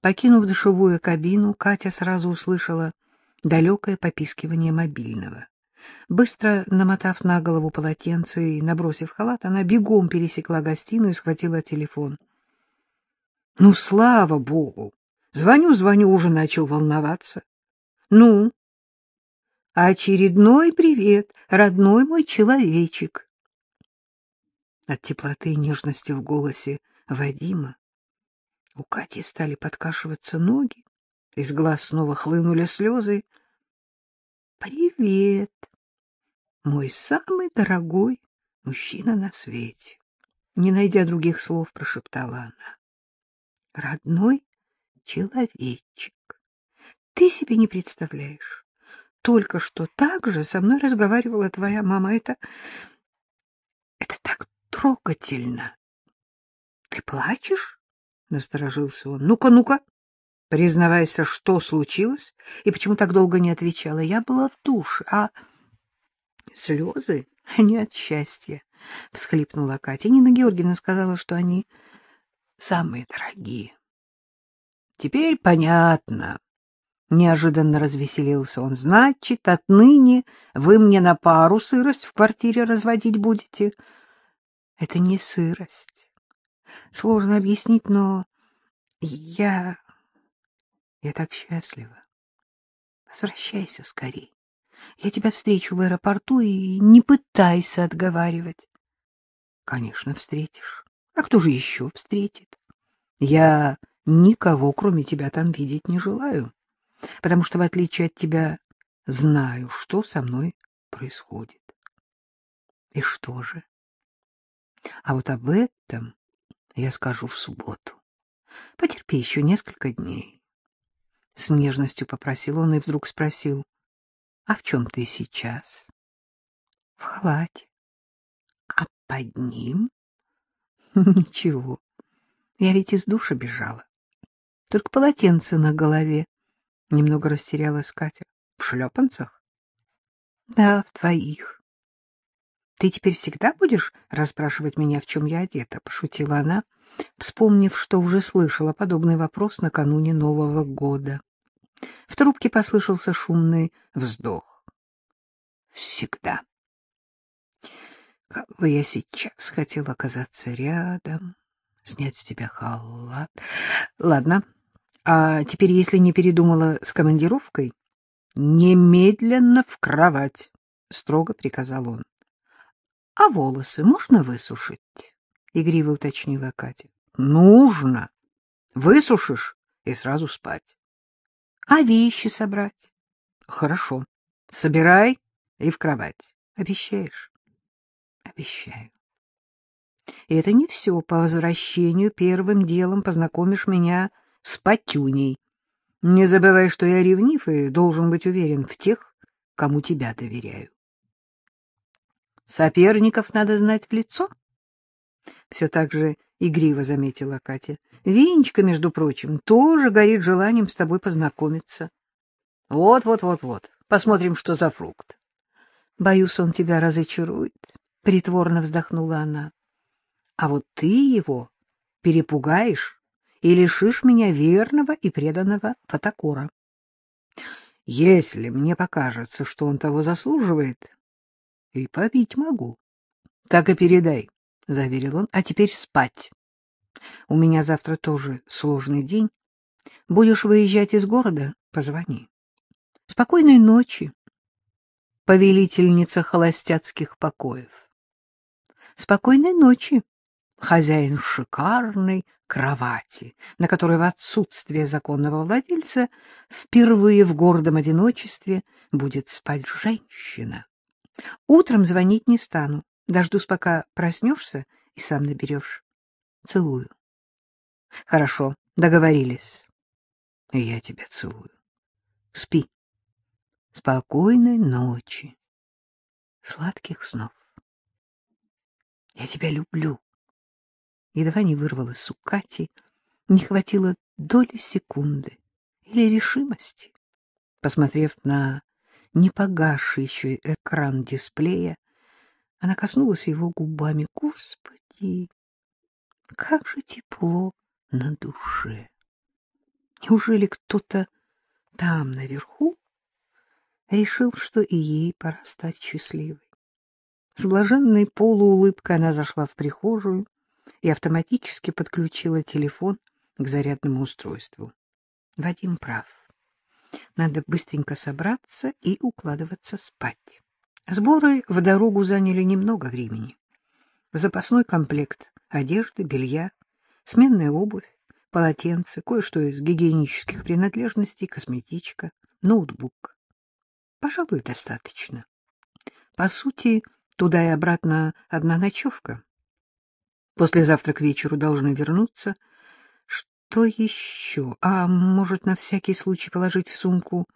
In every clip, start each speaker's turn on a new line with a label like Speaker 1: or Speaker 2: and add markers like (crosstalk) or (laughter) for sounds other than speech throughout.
Speaker 1: Покинув душевую кабину, Катя сразу услышала далекое попискивание мобильного. Быстро намотав на голову полотенце и набросив халат, она бегом пересекла гостиную и схватила телефон. — Ну, слава богу! Звоню, звоню, уже начал волноваться. — Ну? — Очередной привет, родной мой человечек. От теплоты и нежности в голосе Вадима у Кати стали подкашиваться ноги, из глаз снова хлынули слезы. — Привет, мой самый дорогой мужчина на свете! Не найдя других слов, прошептала она. — Родной человечек, ты себе не представляешь. Только что так же со мной разговаривала твоя мама. Это... это так трогательно. Ты плачешь? — насторожился он. — Ну-ка, ну-ка, признавайся, что случилось и почему так долго не отвечала. Я была в душе, а слезы, они от счастья, — всхлипнула Катя. Нина Георгиевна сказала, что они самые дорогие. — Теперь понятно. Неожиданно развеселился он. — Значит, отныне вы мне на пару сырость в квартире разводить будете? — Это не сырость. Сложно объяснить, но я... Я так счастлива. Возвращайся скорей. Я тебя встречу в аэропорту и не пытайся отговаривать. Конечно, встретишь. А кто же еще встретит? Я никого, кроме тебя, там видеть не желаю, потому что, в отличие от тебя, знаю, что со мной происходит. И что же? А вот об этом я скажу в субботу. Потерпи еще несколько дней. С нежностью попросил он и вдруг спросил, а в чем ты сейчас? В халате. А под ним? (laughs) Ничего. Я ведь из душа бежала. Только полотенце на голове. Немного растерялась Катя. В шлепанцах? Да, в твоих. Ты теперь всегда будешь расспрашивать меня, в чем я одета? — пошутила она, вспомнив, что уже слышала подобный вопрос накануне Нового года. В трубке послышался шумный вздох. — Всегда. Как бы я сейчас хотел оказаться рядом, снять с тебя халат. Ладно, а теперь, если не передумала с командировкой, немедленно в кровать, — строго приказал он. — А волосы можно высушить? — игриво уточнила Катя. — Нужно. Высушишь и сразу спать. — А вещи собрать? — Хорошо. Собирай и в кровать. Обещаешь? — Обещаю. И это не все. По возвращению первым делом познакомишь меня с Патюней. Не забывай, что я ревнив и должен быть уверен в тех, кому тебя доверяю. Соперников надо знать в лицо. Все так же игриво заметила Катя. Винечка, между прочим, тоже горит желанием с тобой познакомиться. Вот-вот-вот-вот. Посмотрим, что за фрукт. Боюсь, он тебя разочарует, притворно вздохнула она. А вот ты его перепугаешь и лишишь меня верного и преданного фотокора. Если мне покажется, что он того заслуживает, и побить могу. — Так и передай, — заверил он. — А теперь спать. У меня завтра тоже сложный день. Будешь выезжать из города — позвони. Спокойной ночи, повелительница холостяцких покоев. Спокойной ночи, хозяин шикарной кровати, на которой в отсутствие законного владельца впервые в гордом одиночестве будет спать женщина. Утром звонить не стану. Дождусь, пока проснешься и сам наберешь. Целую. Хорошо, договорились. И я тебя целую. Спи. Спокойной ночи. Сладких снов. Я тебя люблю. Едва не вырвалась у Кати, не хватило доли секунды или решимости. Посмотрев на не погасший экран дисплея, она коснулась его губами. Господи, как же тепло на душе! Неужели кто-то там, наверху, решил, что и ей пора стать счастливой? С блаженной полуулыбкой она зашла в прихожую и автоматически подключила телефон к зарядному устройству. Вадим прав. Надо быстренько собраться и укладываться спать. Сборы в дорогу заняли немного времени. Запасной комплект одежды, белья, сменная обувь, полотенце, кое-что из гигиенических принадлежностей, косметичка, ноутбук. Пожалуй, достаточно. По сути, туда и обратно одна ночевка. Послезавтра к вечеру должны вернуться. Что еще? А может, на всякий случай положить в сумку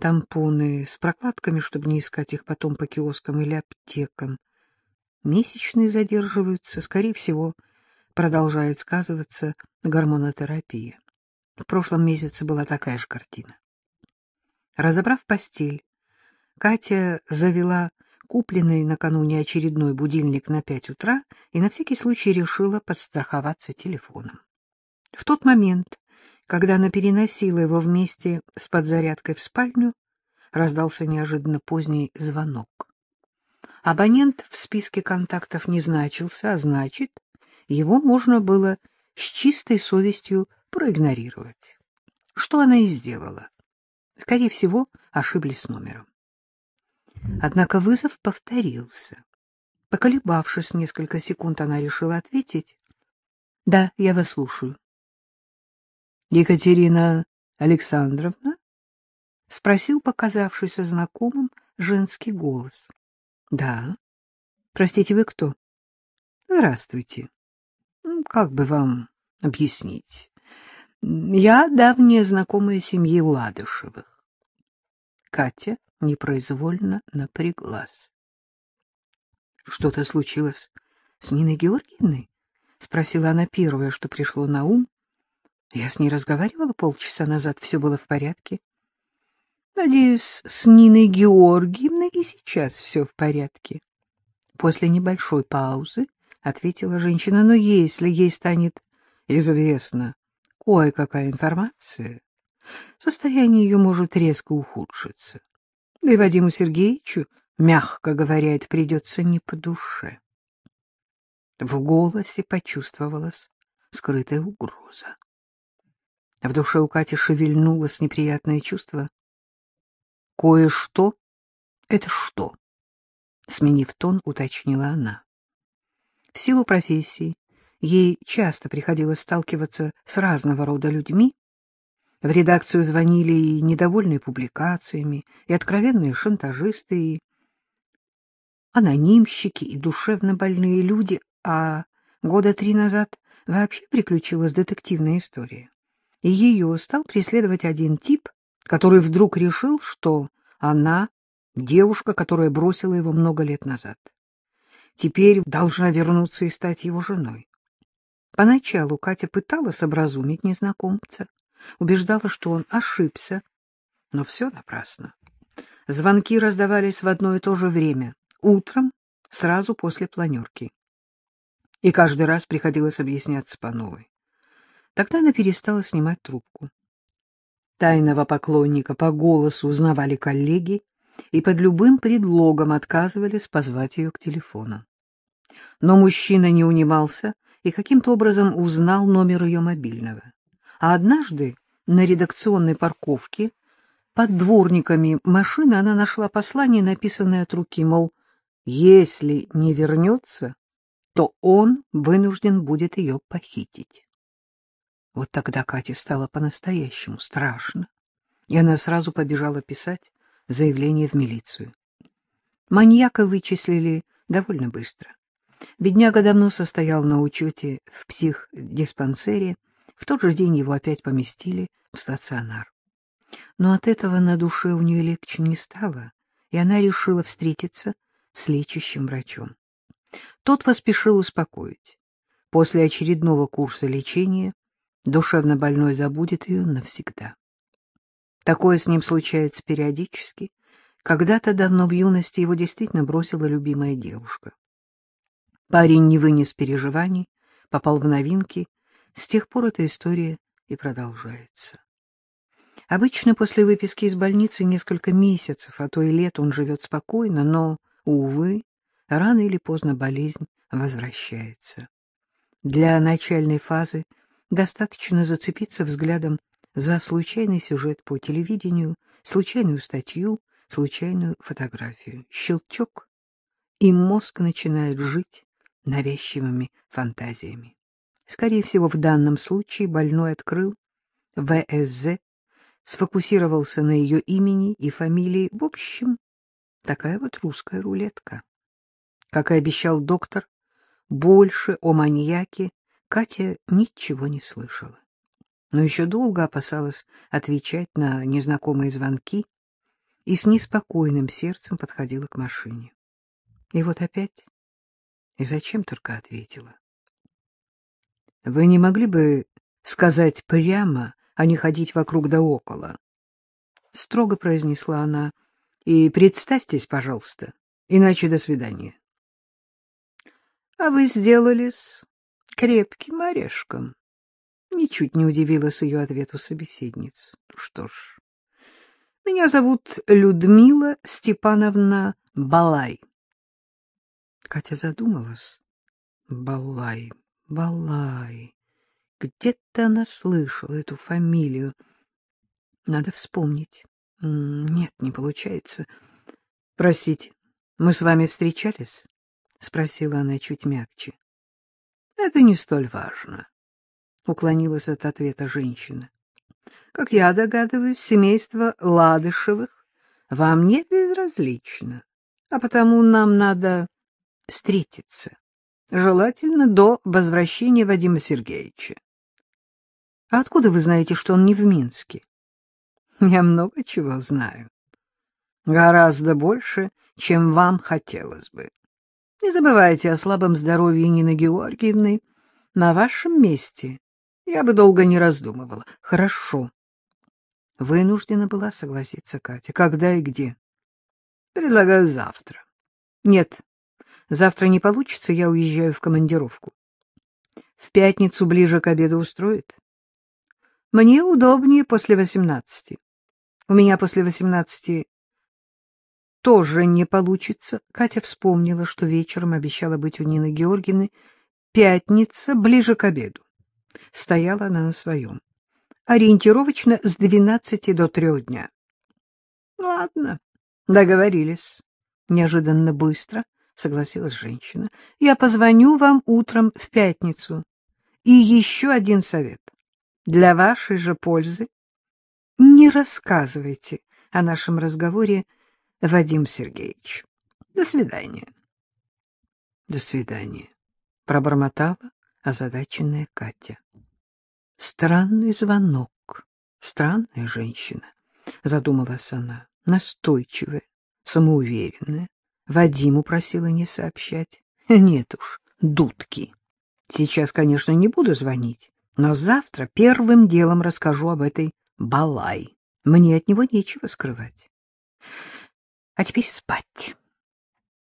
Speaker 1: тампоны с прокладками, чтобы не искать их потом по киоскам или аптекам? Месячные задерживаются, скорее всего, продолжает сказываться гормонотерапия. В прошлом месяце была такая же картина. Разобрав постель, Катя завела купленный накануне очередной будильник на пять утра и на всякий случай решила подстраховаться телефоном. В тот момент, когда она переносила его вместе с подзарядкой в спальню, раздался неожиданно поздний звонок. Абонент в списке контактов не значился, а значит, его можно было с чистой совестью проигнорировать. Что она и сделала. Скорее всего, ошиблись с номером. Однако вызов повторился. Поколебавшись несколько секунд, она решила ответить. — Да, я вас слушаю. — Екатерина Александровна? — спросил показавшийся знакомым женский голос. — Да. — Простите, вы кто? — Здравствуйте. — Как бы вам объяснить? Я давняя знакомая семьи Ладышевых. Катя непроизвольно напряглась. — Что-то случилось с Ниной Георгиевной? — спросила она первое, что пришло на ум. Я с ней разговаривала полчаса назад, все было в порядке. Надеюсь, с Ниной Георгиевной и сейчас все в порядке. После небольшой паузы ответила женщина, но если ей станет известна кое-какая информация, состояние ее может резко ухудшиться. Да и Вадиму Сергеевичу, мягко говоря, это придется не по душе. В голосе почувствовалась скрытая угроза. В душе у Кати шевельнулось неприятное чувство. «Кое-что? Это что?» Сменив тон, уточнила она. В силу профессии ей часто приходилось сталкиваться с разного рода людьми, в редакцию звонили и недовольные публикациями, и откровенные шантажисты, и анонимщики, и душевно больные люди, а года три назад вообще приключилась детективная история. Ее стал преследовать один тип, который вдруг решил, что она — девушка, которая бросила его много лет назад. Теперь должна вернуться и стать его женой. Поначалу Катя пыталась образумить незнакомца, убеждала, что он ошибся, но все напрасно. Звонки раздавались в одно и то же время, утром, сразу после планерки. И каждый раз приходилось объясняться по новой. Тогда она перестала снимать трубку. Тайного поклонника по голосу узнавали коллеги и под любым предлогом отказывались позвать ее к телефону. Но мужчина не унимался и каким-то образом узнал номер ее мобильного. А однажды на редакционной парковке под дворниками машины она нашла послание, написанное от руки, мол, если не вернется, то он вынужден будет ее похитить. Вот тогда Кате стало по-настоящему страшно, и она сразу побежала писать заявление в милицию. Маньяка вычислили довольно быстро. Бедняга давно состоял на учете в психдиспансере, в тот же день его опять поместили в стационар. Но от этого на душе у нее легче не стало, и она решила встретиться с лечащим врачом. Тот поспешил успокоить. После очередного курса лечения душевно больной забудет ее навсегда. Такое с ним случается периодически. Когда-то давно в юности его действительно бросила любимая девушка. Парень не вынес переживаний, попал в новинки с тех пор эта история и продолжается. Обычно после выписки из больницы несколько месяцев, а то и лет он живет спокойно, но, увы, рано или поздно болезнь возвращается. Для начальной фазы достаточно зацепиться взглядом за случайный сюжет по телевидению, случайную статью, случайную фотографию. Щелчок, и мозг начинает жить навязчивыми фантазиями. Скорее всего, в данном случае больной открыл ВСЗ, сфокусировался на ее имени и фамилии. В общем, такая вот русская рулетка. Как и обещал доктор, больше о маньяке Катя ничего не слышала. Но еще долго опасалась отвечать на незнакомые звонки и с неспокойным сердцем подходила к машине. И вот опять, и зачем только ответила. — Вы не могли бы сказать прямо, а не ходить вокруг да около? — строго произнесла она. — И представьтесь, пожалуйста, иначе до свидания. — А вы сделались крепким орешком. Ничуть не удивилась ее ответу собеседница. Ну что ж, меня зовут Людмила Степановна Балай. Катя задумалась. Балай, Балай. Где-то она слышала эту фамилию. Надо вспомнить. Нет, не получается. Простите, мы с вами встречались? Спросила она чуть мягче. Это не столь важно. Уклонилась от ответа женщина. Как я догадываюсь, семейство Ладышевых вам не безразлично, а потому нам надо встретиться, желательно до возвращения Вадима Сергеевича. А откуда вы знаете, что он не в Минске? Я много чего знаю. Гораздо больше, чем вам хотелось бы. Не забывайте о слабом здоровье Нины Георгиевны. На вашем месте я бы долго не раздумывала. Хорошо. Вынуждена была согласиться Катя. Когда и где? Предлагаю завтра. Нет, завтра не получится, я уезжаю в командировку. В пятницу ближе к обеду устроит? Мне удобнее после восемнадцати. У меня после восемнадцати тоже не получится. Катя вспомнила, что вечером обещала быть у Нины Георгиевны. Пятница ближе к обеду. Стояла она на своем. Ориентировочно с двенадцати до трех дня. — Ладно, договорились. Неожиданно быстро согласилась женщина. — Я позвоню вам утром в пятницу. И еще один совет. Для вашей же пользы не рассказывайте о нашем разговоре Вадим Сергеевич. До свидания. До свидания, пробормотала озадаченная Катя. Странный звонок, странная женщина, задумалась она, настойчивая, самоуверенная. Вадиму просила не сообщать. Нет уж, дудки. Сейчас, конечно, не буду звонить, но завтра первым делом расскажу об этой Балай. Мне от него нечего скрывать. А теперь спать.